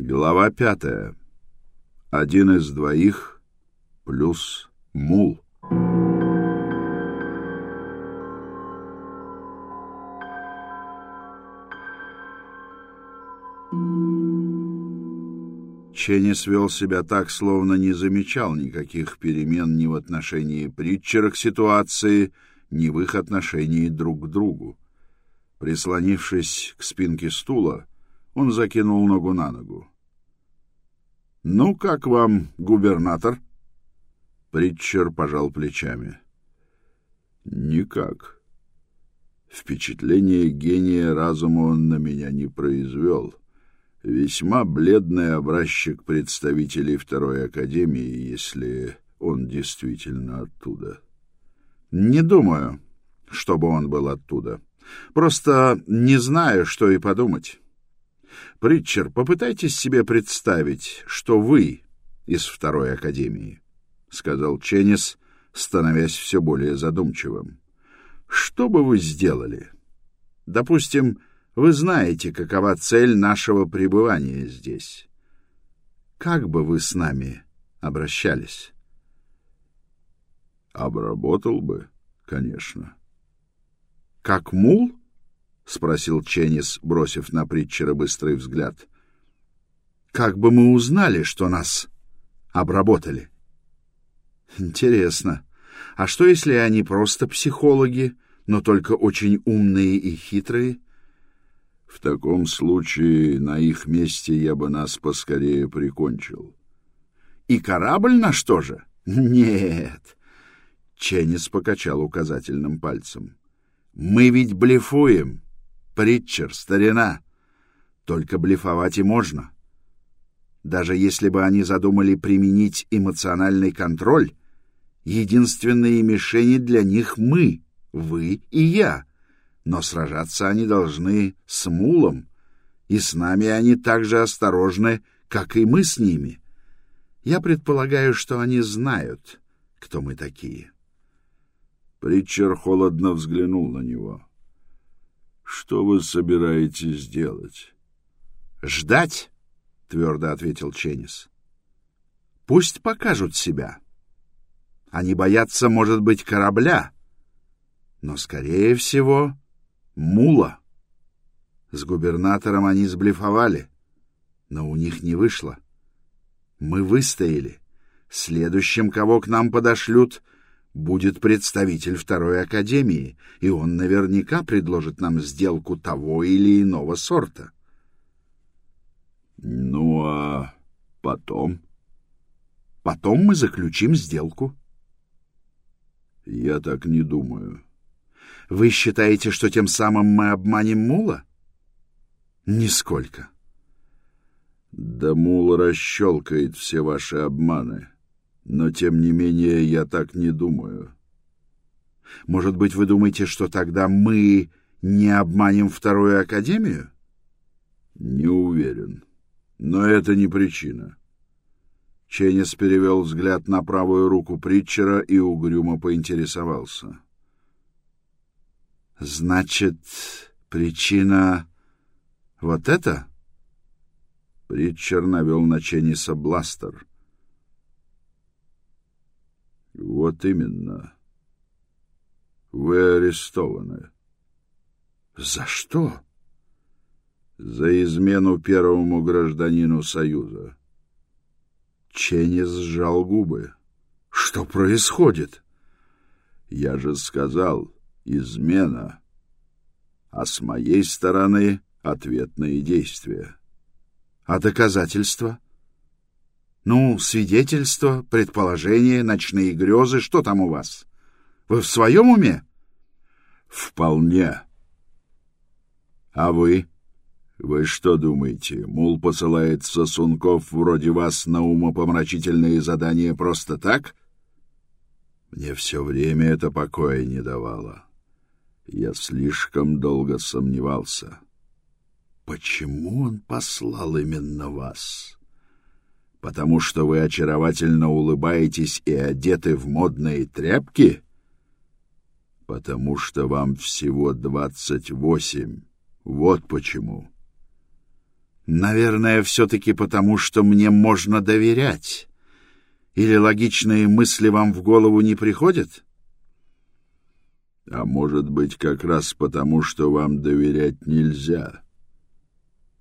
Глава пятая. Один из двоих плюс мул. Ченнис вел себя так, словно не замечал никаких перемен ни в отношении Притчера к ситуации, ни в их отношении друг к другу. Прислонившись к спинке стула, он закинул ногу на ногу. «Ну, как вам, губернатор?» Притчер пожал плечами. «Никак. Впечатление гения разума он на меня не произвел. Весьма бледный образчик представителей Второй Академии, если он действительно оттуда». «Не думаю, чтобы он был оттуда. Просто не знаю, что и подумать». Притчер, попытайтесь себе представить, что вы из второй академии, сказал Ченнис, становясь все более задумчивым. Что бы вы сделали? Допустим, вы знаете, какова цель нашего пребывания здесь. Как бы вы с нами обращались? Обработал бы, конечно. Как мул? — спросил Ченнис, бросив на Притчера быстрый взгляд. «Как бы мы узнали, что нас обработали?» «Интересно. А что, если они просто психологи, но только очень умные и хитрые?» «В таком случае на их месте я бы нас поскорее прикончил». «И корабль на что же?» «Нет». Ченнис покачал указательным пальцем. «Мы ведь блефуем». Притчер, старина. Только блефовать и можно. Даже если бы они задумали применить эмоциональный контроль, единственные мишени для них мы, вы и я. Но сражаться они должны с мулом, и с нами они так же осторожны, как и мы с ними. Я предполагаю, что они знают, кто мы такие. Притчер холодно взглянул на него. — что вы собираетесь делать? Ждать, твердо ответил Ченнис. Пусть покажут себя. Они боятся, может быть, корабля, но, скорее всего, мула. С губернатором они сблефовали, но у них не вышло. Мы выстояли. Следующим, кого к нам подошлют, будет представитель второй академии, и он наверняка предложит нам сделку того или иного сорта. Ну а потом? Потом мы заключим сделку. Я так не думаю. Вы считаете, что тем самым мы обманем Мула? Нисколько. Да Мул расщелкает все ваши обманы. Но, тем не менее, я так не думаю. Может быть, вы думаете, что тогда мы не обманем вторую академию? Не уверен. Но это не причина. Ченнис перевел взгляд на правую руку Притчера и угрюмо поинтересовался. «Значит, причина вот это?» Притчер навел на Ченниса бластер — вот именно. Вы арестованы. За что? За измену первому гражданину Союза. Ченнис сжал губы. Что происходит? Я же сказал, измена. А с моей стороны ответные действия. А доказательства? — ну, свидетельства, предположения, ночные грезы, что там у вас? Вы в своем уме? Вполне. А вы? Вы что думаете, мул посылает сосунков вроде вас на умопомрачительные задания просто так? Мне все время это покоя не давало. Я слишком долго сомневался. Почему он послал именно вас? Потому что вы очаровательно улыбаетесь и одеты в модные тряпки? Потому что вам всего двадцать восемь. Вот почему. Наверное, все-таки потому, что мне можно доверять. Или логичные мысли вам в голову не приходят? А может быть, как раз потому, что вам доверять нельзя.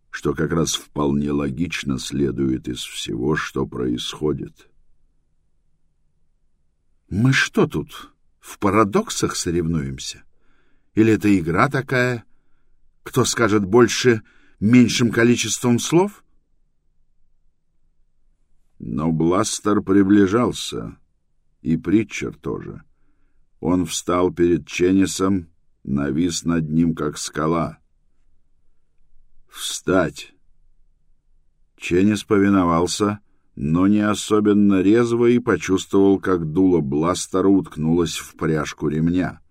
Что как раз вполне логично следует из всего, что происходит. Мы что тут, в парадоксах соревнуемся? Или это игра такая? Кто скажет больше меньшим количеством слов? Но Бластер приближался, и Притчер тоже. Он встал перед Ченнисом, навис над ним, как скала. «Встать!» Ченнис повиновался, но не особенно резво и почувствовал, как дуло бластера уткнулось в пряжку ремня.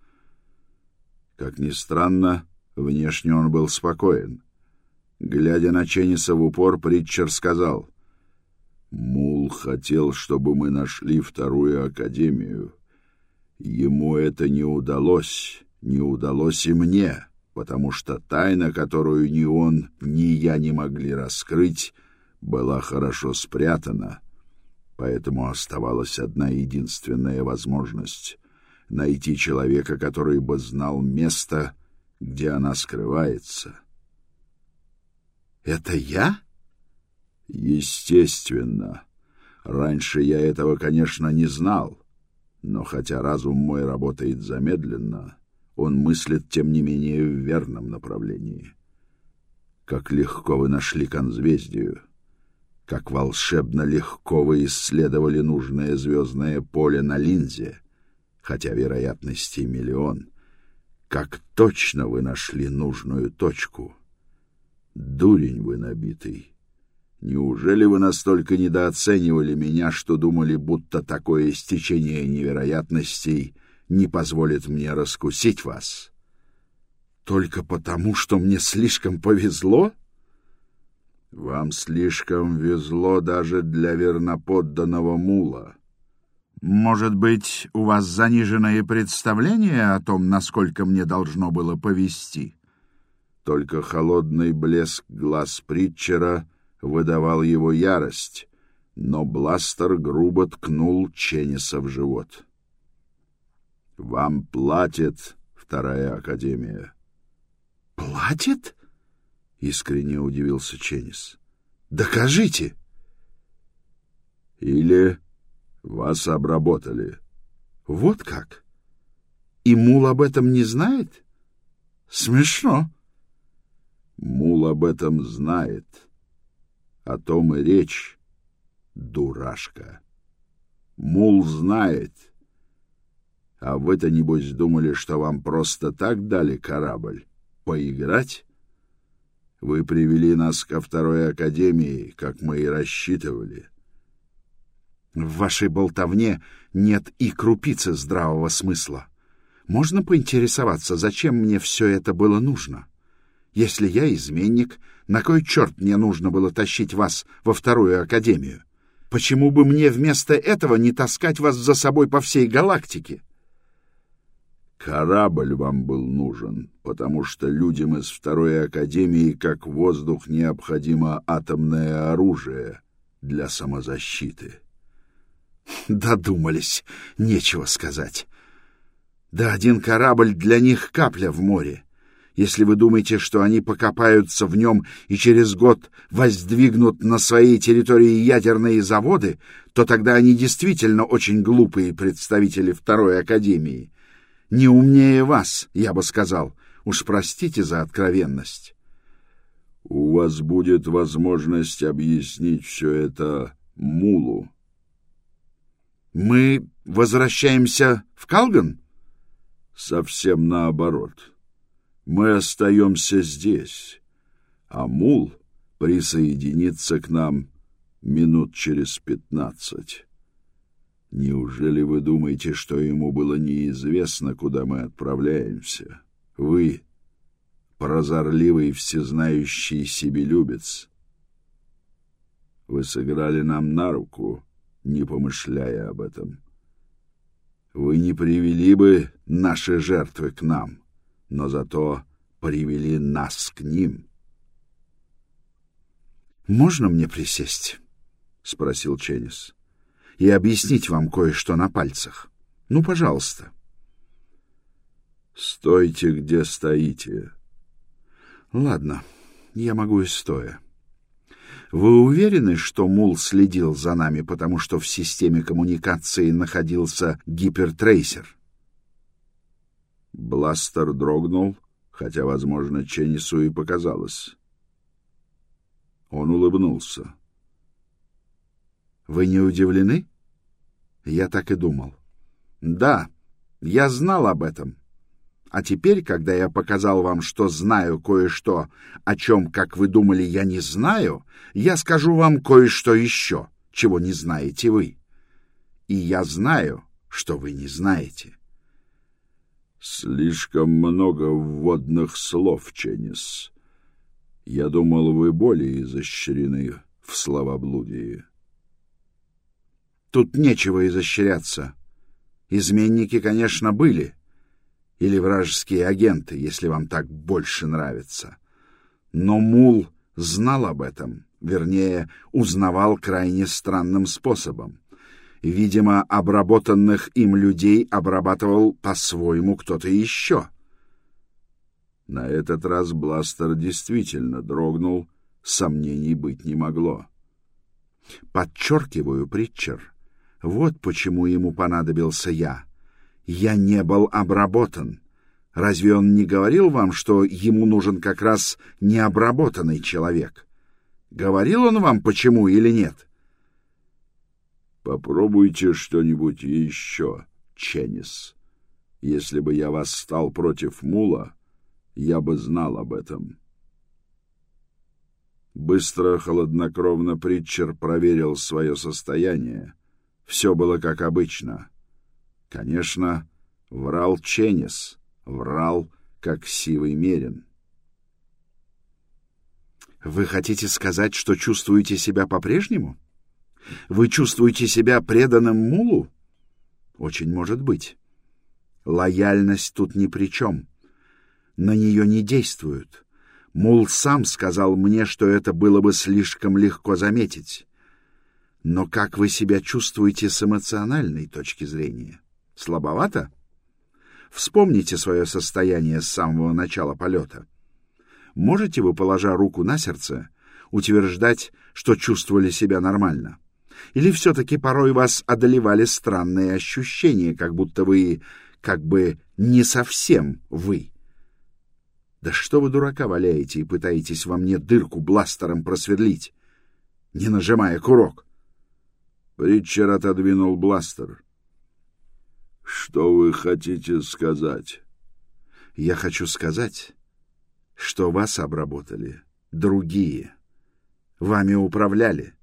Как ни странно, внешне он был спокоен. Глядя на Ченниса в упор, Притчер сказал, «Мул хотел, чтобы мы нашли вторую академию. Ему это не удалось, не удалось и мне, потому что тайна, которую ни он, ни я не могли раскрыть, была хорошо спрятана, поэтому оставалась одна единственная возможность — найти человека, который бы знал место, где она скрывается. «Это я?» «Естественно. Раньше я этого, конечно, не знал, но хотя разум мой работает замедленно, он мыслит, тем не менее, в верном направлении. Как легко вы нашли конзвездию!» как волшебно легко вы исследовали нужное звездное поле на линзе, хотя вероятности миллион. Как точно вы нашли нужную точку. Дурень вы набитый. Неужели вы настолько недооценивали меня, что думали, будто такое стечение невероятностей не позволит мне раскусить вас? Только потому, что мне слишком повезло? — вам слишком везло даже для верноподданного мула. Может быть, у вас заниженное представление о том, насколько мне должно было повести? Только холодный блеск глаз Притчера выдавал его ярость, но бластер грубо ткнул Ченниса в живот. «Вам платит вторая академия». «Платит?» — искренне удивился Ченнис. «Докажите!» «Или вас обработали». «Вот как? И Мул об этом не знает? Смешно». «Мул об этом знает. О том и речь, дурашка. Мул знает. А вы-то, небось, думали, что вам просто так дали корабль? Поиграть?» Вы привели нас ко второй академии, как мы и рассчитывали. В вашей болтовне нет и крупицы здравого смысла. Можно поинтересоваться, зачем мне все это было нужно? Если я изменник, на кой черт мне нужно было тащить вас во вторую академию? Почему бы мне вместо этого не таскать вас за собой по всей галактике? Корабль вам был нужен, потому что людям из второй академии как воздух необходимо атомное оружие для самозащиты. Додумались, нечего сказать. Да один корабль для них капля в море. Если вы думаете, что они покопаются в нем и через год воздвигнут на своей территории ядерные заводы, то тогда они действительно очень глупые представители Второй Академии — не умнее вас, я бы сказал. Уж простите за откровенность. У вас будет возможность объяснить все это Мулу. Мы возвращаемся в Калган? Совсем наоборот. Мы остаемся здесь, а Мул присоединится к нам минут через пятнадцать. Неужели вы думаете, что ему было неизвестно, куда мы отправляемся? Вы, прозорливый, всезнающий себелюбец, вы сыграли нам на руку, не помышляя об этом. Вы не привели бы наши жертвы к нам, но зато привели нас к ним. Можно мне присесть? спросил Ченнис. И объяснить вам кое-что на пальцах. Ну, пожалуйста. Стойте, где стоите. Ладно, я могу и стоя. Вы уверены, что Мул следил за нами, потому что в системе коммуникации находился гипертрейсер? Бластер дрогнул, хотя, возможно, Ченнису и показалось. Он улыбнулся. Вы не удивлены? Я так и думал. Да, я знал об этом. А теперь, когда я показал вам, что знаю кое-что, о чем, как вы думали, я не знаю, я скажу вам кое-что еще, чего не знаете вы. И я знаю, что вы не знаете. Слишком много вводных слов, Ченнис. Я думал, вы более изощрены в словоблудии. Тут нечего изощряться. Изменники, конечно, были. Или вражеские агенты, если вам так больше нравится. Но Мул знал об этом, вернее, узнавал крайне странным способом. Видимо, обработанных им людей обрабатывал по-своему кто-то еще. На этот раз бластер действительно дрогнул, сомнений быть не могло. Подчеркиваю, Притчер, вот почему ему понадобился я. Я не был обработан. Разве он не говорил вам, что ему нужен как раз необработанный человек? Говорил он вам, почему или нет? Попробуйте что-нибудь еще, Ченнис. Если бы я восстал против Мула, я бы знал об этом. Быстро, холоднокровно Притчер проверил свое состояние. Все было как обычно. Конечно, врал Ченнис, врал, как сивый мерин. «Вы хотите сказать, что чувствуете себя по-прежнему?» Вы чувствуете себя преданным мулу? Очень может быть. Лояльность тут ни при чем. На нее не действуют. Мул сам сказал мне, что это было бы слишком легко заметить. Но как вы себя чувствуете с эмоциональной точки зрения? Слабовато? Вспомните свое состояние с самого начала полета. Можете вы, положа руку на сердце, утверждать, что чувствовали себя нормально? — или все-таки порой вас одолевали странные ощущения, как будто вы как бы не совсем вы? Да что вы дурака валяете и пытаетесь во мне дырку бластером просверлить, не нажимая курок? Притчер отодвинул бластер. Что вы хотите сказать? Я хочу сказать, что вас обработали другие. Вами управляли.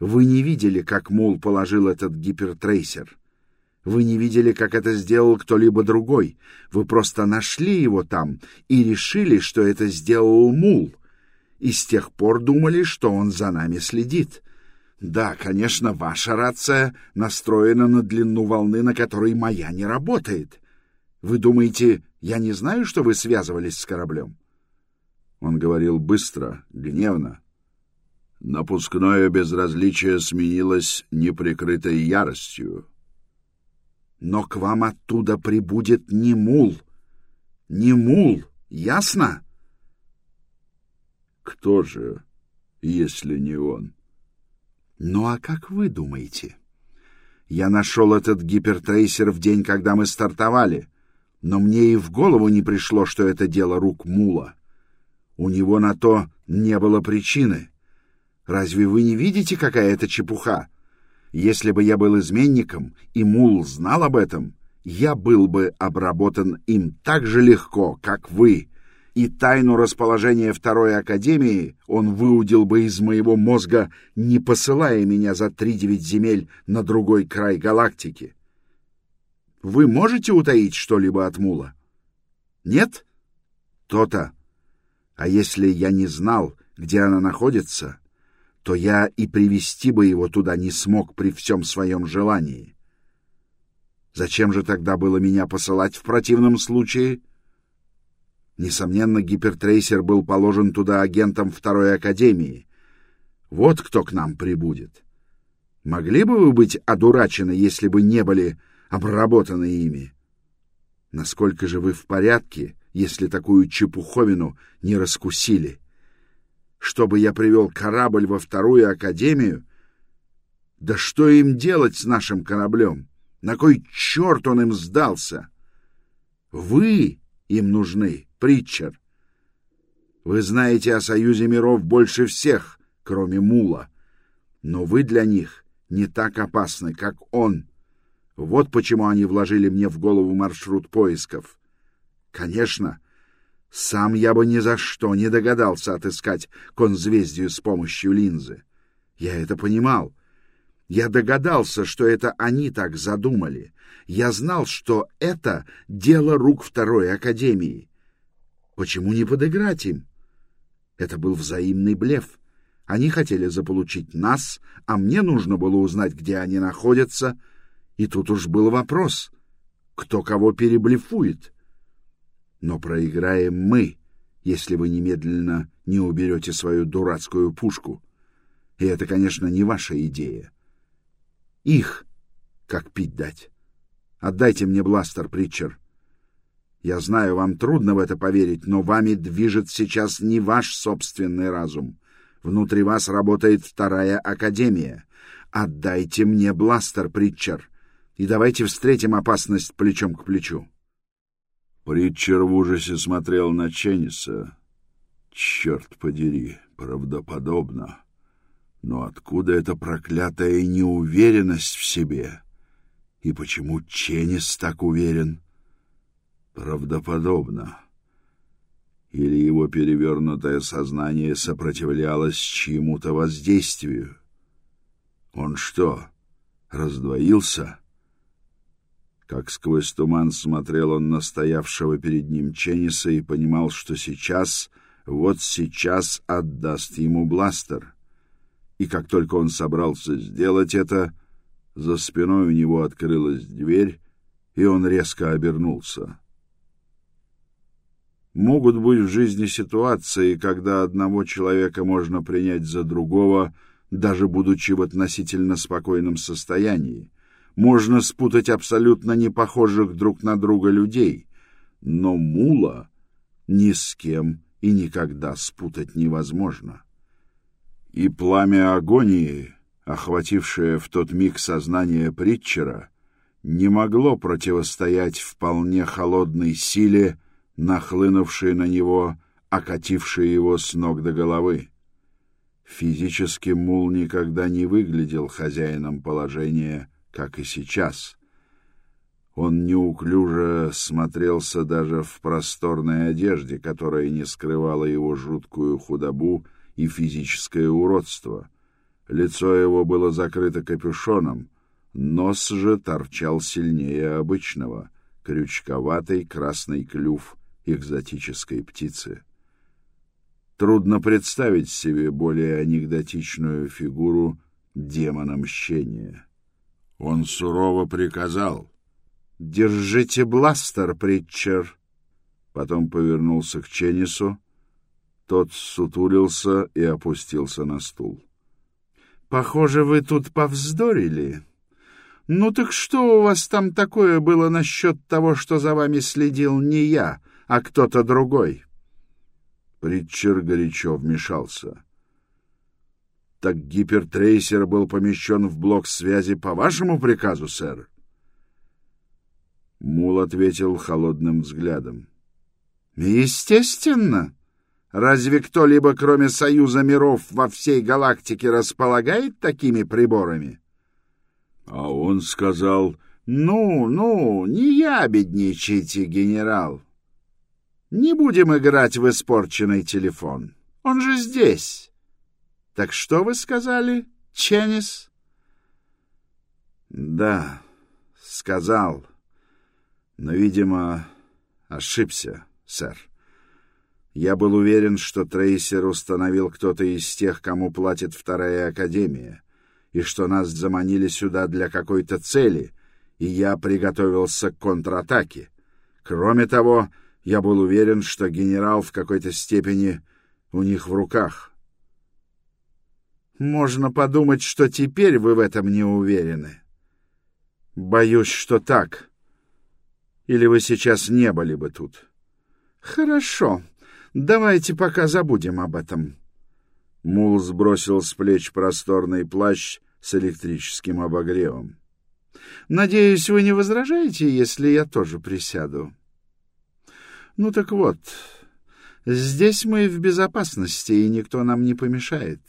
Вы не видели, как Мул положил этот гипертрейсер. Вы не видели, как это сделал кто-либо другой. Вы просто нашли его там и решили, что это сделал Мул. И с тех пор думали, что он за нами следит. Да, конечно, ваша рация настроена на длину волны, на которой моя не работает. Вы думаете, я не знаю, что вы связывались с кораблем? Он говорил быстро, гневно, Напускное безразличие сменилось неприкрытой яростью. Но к вам оттуда прибудет не мул. Не мул, ясно? Кто же, если не он? Ну а как вы думаете? Я нашел этот гипертрейсер в день, когда мы стартовали, но мне и в голову не пришло, что это дело рук мула. У него на то не было причины. Разве вы не видите, какая это чепуха? Если бы я был изменником, и Мул знал об этом, я был бы обработан им так же легко, как вы, и тайну расположения Второй Академии он выудил бы из моего мозга, не посылая меня за три девять земель на другой край галактики. Вы можете утаить что-либо от Мула? Нет? То-то. А если я не знал, где она находится, то я и привести бы его туда не смог при всем своем желании. Зачем же тогда было меня посылать в противном случае? Несомненно, гипертрейсер был положен туда агентом Второй Академии. Вот кто к нам прибудет. Могли бы вы быть одурачены, если бы не были обработаны ими? Насколько же вы в порядке, если такую чепуховину не раскусили? Чтобы я привел корабль во вторую академию? Да что им делать с нашим кораблем? На кой черт он им сдался? Вы им нужны, Притчер. Вы знаете о Союзе миров больше всех, кроме Мула. Но вы для них не так опасны, как он. Вот почему они вложили мне в голову маршрут поисков. Конечно, сам я бы ни за что не догадался отыскать конзвездию с помощью линзы. Я это понимал. Я догадался, что это они так задумали. Я знал, что это дело рук Второй Академии. Почему не подыграть им? Это был взаимный блеф. Они хотели заполучить нас, а мне нужно было узнать, где они находятся. И тут уж был вопрос, кто кого переблефует. Но проиграем мы, если вы немедленно не уберете свою дурацкую пушку. И это, конечно, не ваша идея. Их как пить дать. Отдайте мне бластер, Притчер. Я знаю, вам трудно в это поверить, но вами движет сейчас не ваш собственный разум. Внутри вас работает вторая академия. Отдайте мне бластер, Притчер, и давайте встретим опасность плечом к плечу. Притчер в ужасе смотрел на Ченниса. Черт подери, правдоподобно. Но откуда эта проклятая неуверенность в себе? И почему Ченнис так уверен? Правдоподобно. Или его перевернутое сознание сопротивлялось чьему-то воздействию? Он что, раздвоился? Как сквозь туман смотрел он на стоявшего перед ним Ченниса и понимал, что сейчас, вот сейчас отдаст ему бластер — и как только он собрался сделать это, за спиной у него открылась дверь, и он резко обернулся. Могут быть в жизни ситуации, когда одного человека можно принять за другого, даже будучи в относительно спокойном состоянии. Можно спутать абсолютно не похожих друг на друга людей, но мула ни с кем и никогда спутать невозможно и пламя агонии, охватившее в тот миг сознание Притчера, не могло противостоять вполне холодной силе, нахлынувшей на него, окатившей его с ног до головы. Физически Мул никогда не выглядел хозяином положения, как и сейчас. Он неуклюже смотрелся даже в просторной одежде, которая не скрывала его жуткую худобу и физическое уродство. Лицо его было закрыто капюшоном, нос же торчал сильнее обычного, крючковатый красный клюв экзотической птицы. Трудно представить себе более анекдотичную фигуру демона мщения. Он сурово приказал «Держите бластер, Притчер!» Потом повернулся к Ченнису, тот сутулился и опустился на стул. — Похоже, вы тут повздорили. Ну так что у вас там такое было насчет того, что за вами следил не я, а кто-то другой? Притчер горячо вмешался. — Так гипертрейсер был помещен в блок связи по вашему приказу, сэр? Мул ответил холодным взглядом. — Естественно. — Разве кто-либо, кроме Союза миров, во всей галактике располагает такими приборами? А он сказал... «Ну, ну, не ябедничайте, генерал. Не будем играть в испорченный телефон. Он же здесь. Так что вы сказали, Ченнис?» «Да, сказал. Но, видимо, ошибся, сэр». Я был уверен, что трейсер установил кто-то из тех, кому платит вторая академия, и что нас заманили сюда для какой-то цели, и я приготовился к контратаке. Кроме того, я был уверен, что генерал в какой-то степени у них в руках. Можно подумать, что теперь вы в этом не уверены. Боюсь, что так. Или вы сейчас не были бы тут. Хорошо. Давайте пока забудем об этом. Мул сбросил с плеч просторный плащ с электрическим обогревом. Надеюсь, вы не возражаете, если я тоже присяду. Ну так вот, здесь мы в безопасности, и никто нам не помешает.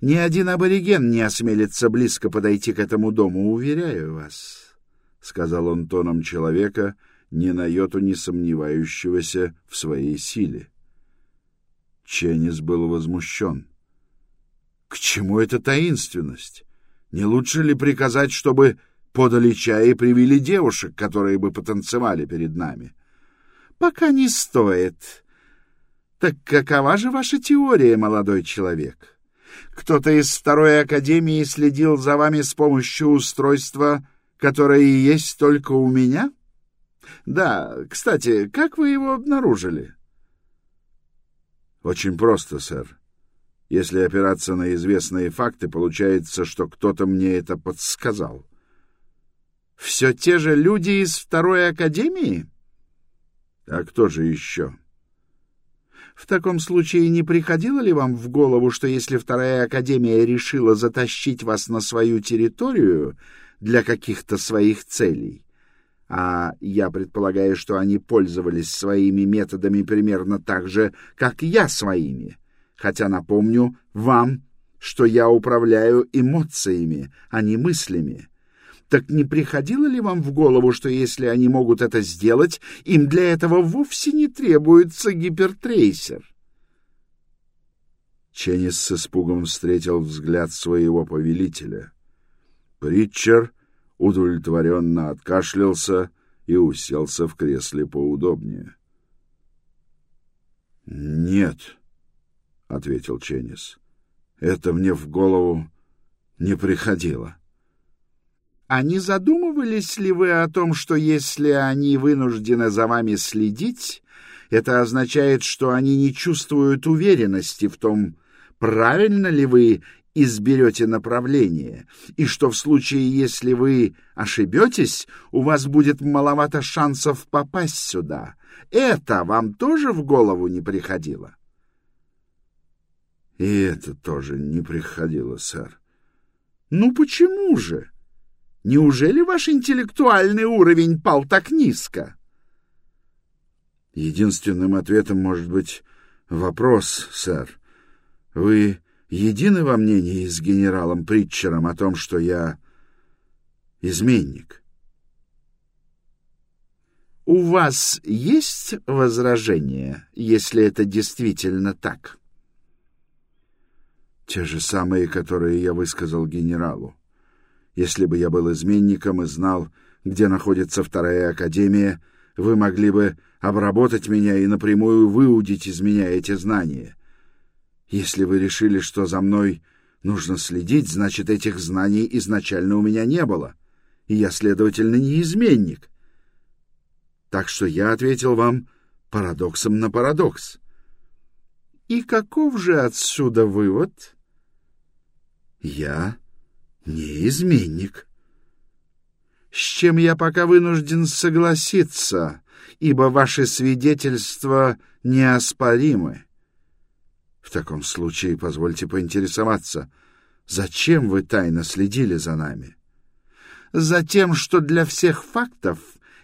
Ни один абориген не осмелится близко подойти к этому дому, уверяю вас, — сказал он тоном человека, ни на йоту не сомневающегося в своей силе. Ченнис был возмущен. К чему эта таинственность? Не лучше ли приказать, чтобы подали чай и привели девушек, которые бы потанцевали перед нами? Пока не стоит. Так какова же ваша теория, молодой человек? Кто-то из второй академии следил за вами с помощью устройства, которое и есть только у меня? Да, кстати, как вы его обнаружили? Очень просто, сэр. Если опираться на известные факты, получается, что кто-то мне это подсказал. Все те же люди из второй академии? А кто же еще? В таком случае не приходило ли вам в голову, что если вторая академия решила затащить вас на свою территорию для каких-то своих целей, а я предполагаю, что они пользовались своими методами примерно так же, как я своими, хотя напомню вам, что я управляю эмоциями, а не мыслями. Так не приходило ли вам в голову, что если они могут это сделать, им для этого вовсе не требуется гипертрейсер? Ченнис с испугом встретил взгляд своего повелителя. Притчер удовлетворенно откашлялся и уселся в кресле поудобнее. — Нет, — ответил Ченнис, — это мне в голову не приходило. — А не задумывались ли вы о том, что если они вынуждены за вами следить, это означает, что они не чувствуют уверенности в том, правильно ли вы изберете направление, и что в случае, если вы ошибетесь, у вас будет маловато шансов попасть сюда. Это вам тоже в голову не приходило? — И это тоже не приходило, сэр. — Ну почему же? Неужели ваш интеллектуальный уровень пал так низко? Единственным ответом может быть вопрос, сэр. Вы едины во мнении с генералом Притчером о том, что я изменник? У вас есть возражения, если это действительно так? Те же самые, которые я высказал генералу. Если бы я был изменником и знал, где находится вторая академия, вы могли бы обработать меня и напрямую выудить из меня эти знания. Если вы решили, что за мной нужно следить, значит, этих знаний изначально у меня не было, и я, следовательно, не изменник. Так что я ответил вам парадоксом на парадокс. И каков же отсюда вывод? Я не изменник. С чем я пока вынужден согласиться, ибо ваши свидетельства неоспоримы. В таком случае позвольте поинтересоваться, зачем вы тайно следили за нами? Затем, что для всех фактов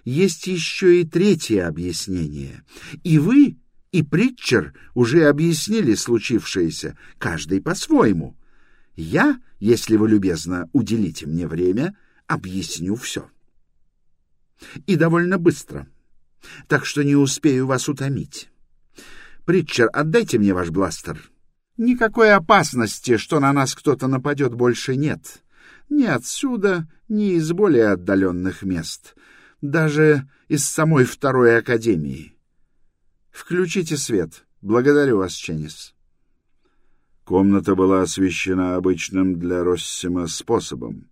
есть еще и третье объяснение. И вы, и Притчер уже объяснили случившееся, каждый по-своему. Я, если вы любезно уделите мне время, объясню все. И довольно быстро, так что не успею вас утомить. Притчер, отдайте мне ваш бластер. Никакой опасности, что на нас кто-то нападет, больше нет. Ни отсюда, ни из более отдаленных мест. Даже из самой второй академии. Включите свет. Благодарю вас, Ченнис. Комната была освещена обычным для Россима способом.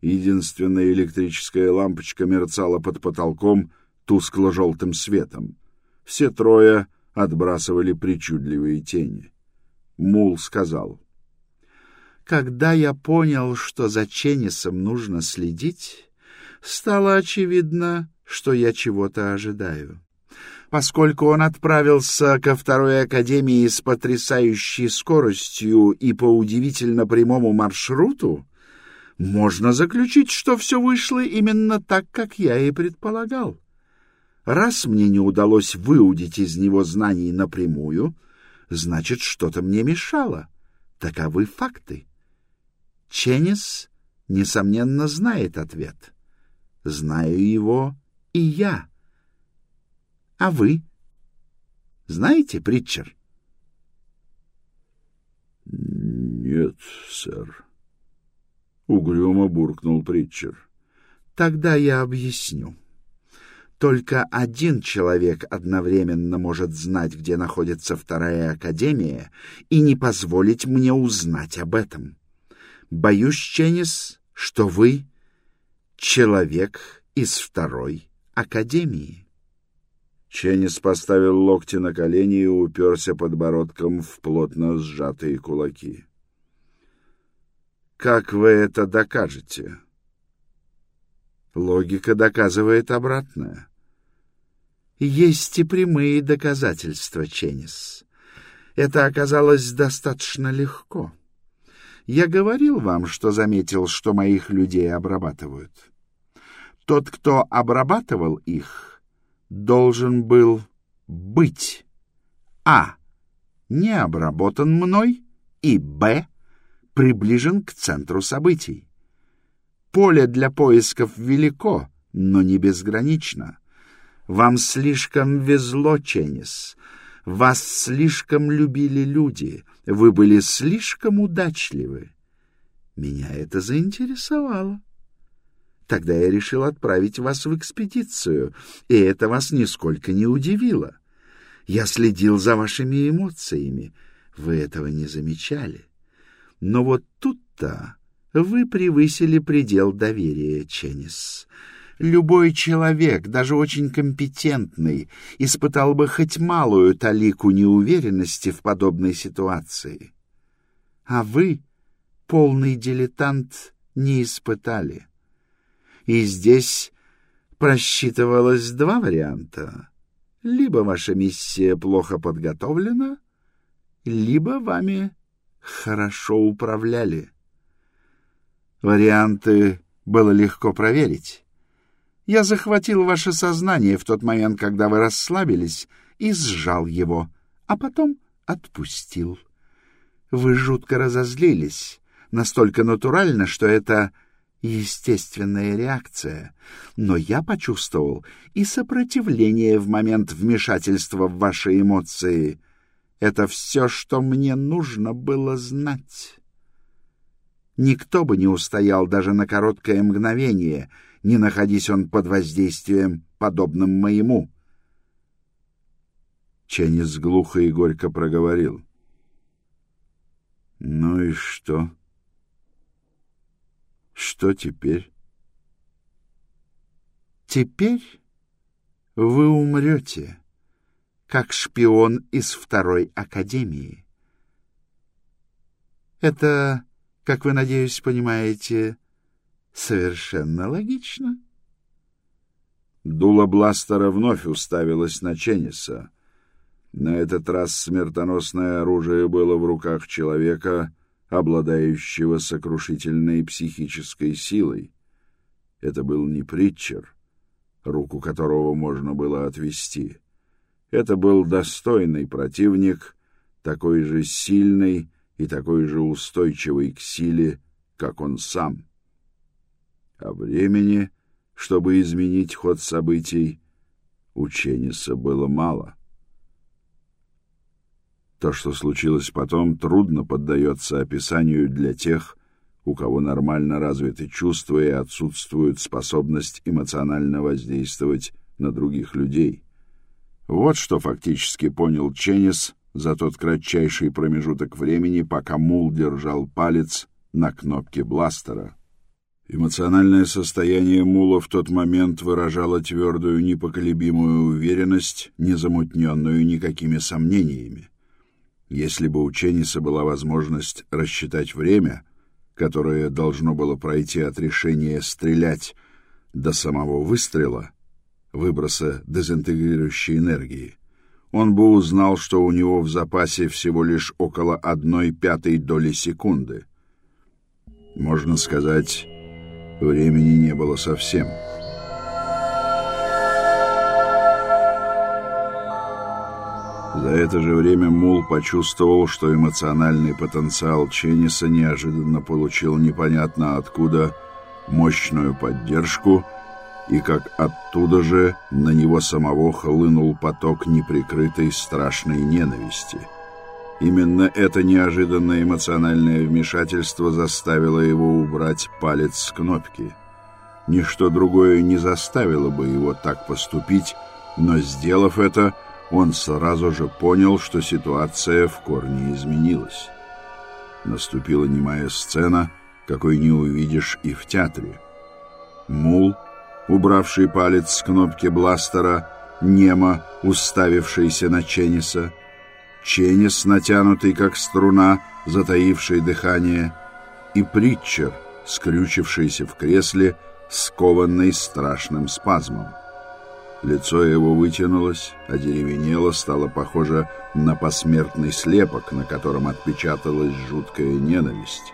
Единственная электрическая лампочка мерцала под потолком тускло-желтым светом. Все трое отбрасывали причудливые тени. Мул сказал. Когда я понял, что за Ченнисом нужно следить, стало очевидно, что я чего-то ожидаю. Поскольку он отправился ко второй академии с потрясающей скоростью и по удивительно прямому маршруту, можно заключить, что все вышло именно так, как я и предполагал. Раз мне не удалось выудить из него знаний напрямую, значит, что-то мне мешало. Таковы факты. Ченнис, несомненно, знает ответ. Знаю его и я. А вы? Знаете, Притчер? — Нет, сэр. Угрюмо буркнул Притчер. — Тогда я объясню. Только один человек одновременно может знать, где находится вторая академия, и не позволить мне узнать об этом. Боюсь, Ченнис, что вы человек из второй академии. Ченнис поставил локти на колени и уперся подбородком в плотно сжатые кулаки. «Как вы это докажете?» Логика доказывает обратное. Есть и прямые доказательства, Ченнис. Это оказалось достаточно легко. Я говорил вам, что заметил, что моих людей обрабатывают. Тот, кто обрабатывал их, должен был быть а. не обработан мной и б. приближен к центру событий. Поле для поисков велико, но не безгранично. Вам слишком везло, Ченнис. Вас слишком любили люди. Вы были слишком удачливы. Меня это заинтересовало. Тогда я решил отправить вас в экспедицию, и это вас нисколько не удивило. Я следил за вашими эмоциями. Вы этого не замечали. Но вот тут-то вы превысили предел доверия, Ченнис. Любой человек, даже очень компетентный, испытал бы хоть малую талику неуверенности в подобной ситуации. А вы, полный дилетант, не испытали. И здесь просчитывалось два варианта. Либо ваша миссия плохо подготовлена, либо вами хорошо управляли. Варианты было легко проверить. Я захватил ваше сознание в тот момент, когда вы расслабились, и сжал его, а потом отпустил. Вы жутко разозлились, настолько натурально, что это естественная реакция, но я почувствовал и сопротивление в момент вмешательства в ваши эмоции. Это все, что мне нужно было знать. Никто бы не устоял даже на короткое мгновение, не находясь он под воздействием, подобным моему. Ченнис глухо и горько проговорил. — Ну и что? Что теперь? — Теперь вы умрете, как шпион из второй академии. Это как вы, надеюсь, понимаете, совершенно логично. Дуло бластера вновь уставилось на Ченниса. На этот раз смертоносное оружие было в руках человека, обладающего сокрушительной психической силой. Это был не Притчер, руку которого можно было отвести. Это был достойный противник, такой же сильный, и такой же устойчивый к силе, как он сам. А времени, чтобы изменить ход событий, у Ченниса было мало. То, что случилось потом, трудно поддается описанию для тех, у кого нормально развиты чувства и отсутствует способность эмоционально воздействовать на других людей. Вот что фактически понял Ченнис за тот кратчайший промежуток времени, пока Мул держал палец на кнопке бластера. Эмоциональное состояние Мула в тот момент выражало твердую непоколебимую уверенность, не замутненную никакими сомнениями. Если бы у Ченниса была возможность рассчитать время, которое должно было пройти от решения стрелять до самого выстрела, выброса дезинтегрирующей энергии, он бы узнал, что у него в запасе всего лишь около одной пятой доли секунды. Можно сказать, времени не было совсем. За это же время Мул почувствовал, что эмоциональный потенциал Ченниса неожиданно получил непонятно откуда мощную поддержку и как оттуда же на него самого хлынул поток неприкрытой страшной ненависти. Именно это неожиданное эмоциональное вмешательство заставило его убрать палец с кнопки. Ничто другое не заставило бы его так поступить, но, сделав это, он сразу же понял, что ситуация в корне изменилась. Наступила немая сцена, какой не увидишь и в театре. Мул, убравший палец с кнопки бластера, немо уставившийся на Ченниса, Ченнис, натянутый как струна, затаивший дыхание, и Притчер, скрючившийся в кресле, скованный страшным спазмом. Лицо его вытянулось, одеревенело, стало похоже на посмертный слепок, на котором отпечаталась жуткая ненависть.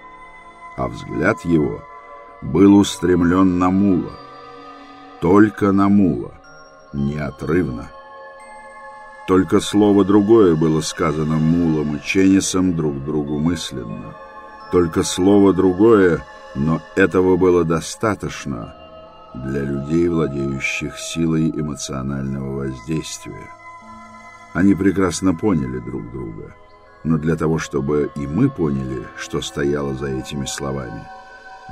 А взгляд его был устремлен на мула. Только на мула, неотрывно. Только слово другое было сказано мулом и Ченнисом друг другу мысленно. Только слово другое, но этого было достаточно — для людей, владеющих силой эмоционального воздействия. Они прекрасно поняли друг друга, но для того, чтобы и мы поняли, что стояло за этими словами,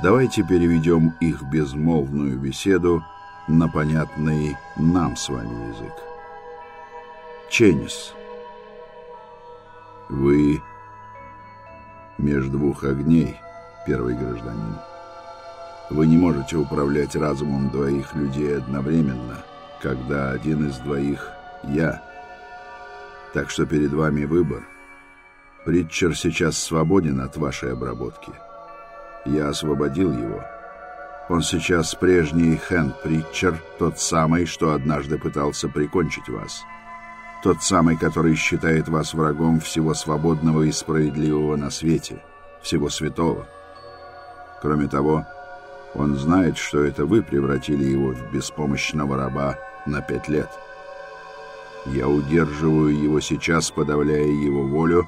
давайте переведем их безмолвную беседу на понятный нам с вами язык. Ченнис. Вы между двух огней, первый гражданин. Вы не можете управлять разумом двоих людей одновременно, когда один из двоих — я. Так что перед вами выбор. Притчер сейчас свободен от вашей обработки. Я освободил его. Он сейчас прежний Хэн Притчер, тот самый, что однажды пытался прикончить вас. Тот самый, который считает вас врагом всего свободного и справедливого на свете, всего святого. Кроме того, он знает, что это вы превратили его в беспомощного раба на пять лет. Я удерживаю его сейчас, подавляя его волю,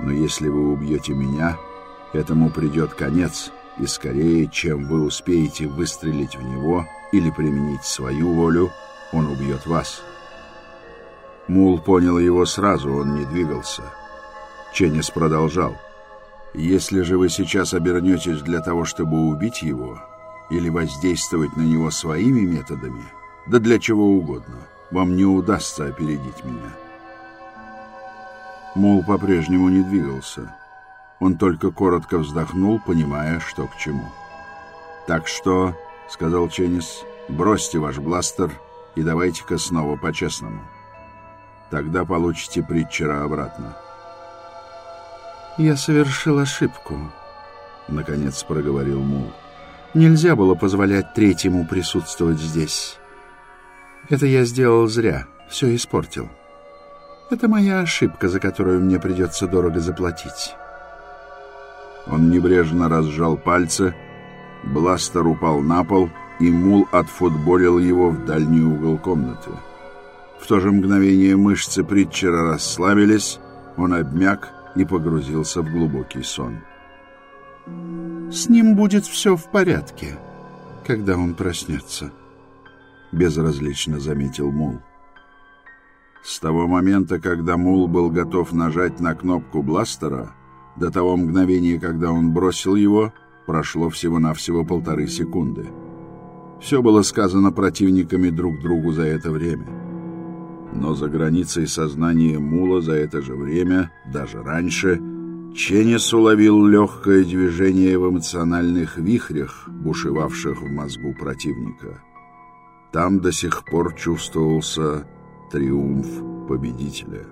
но если вы убьете меня, этому придет конец, и скорее, чем вы успеете выстрелить в него или применить свою волю, он убьет вас. Мул понял его сразу, он не двигался. Ченнис продолжал. Если же вы сейчас обернетесь для того, чтобы убить его, или воздействовать на него своими методами, да для чего угодно, вам не удастся опередить меня. Мул по-прежнему не двигался. Он только коротко вздохнул, понимая, что к чему. «Так что», — сказал Ченнис, — «бросьте ваш бластер и давайте-ка снова по-честному. Тогда получите Притчера обратно». «Я совершил ошибку», — наконец проговорил Мул. «Нельзя было позволять третьему присутствовать здесь. Это я сделал зря, все испортил. Это моя ошибка, за которую мне придется дорого заплатить». Он небрежно разжал пальцы, бластер упал на пол, и Мул отфутболил его в дальний угол комнаты. В то же мгновение мышцы Притчера расслабились, он обмяк, и погрузился в глубокий сон. «С ним будет все в порядке, когда он проснется», — безразлично заметил Мул. С того момента, когда Мул был готов нажать на кнопку бластера, до того мгновения, когда он бросил его, прошло всего-навсего полторы секунды. Все было сказано противниками друг другу за это время но за границей сознания Мула за это же время, даже раньше, Ченнис уловил легкое движение в эмоциональных вихрях, бушевавших в мозгу противника. Там до сих пор чувствовался триумф победителя.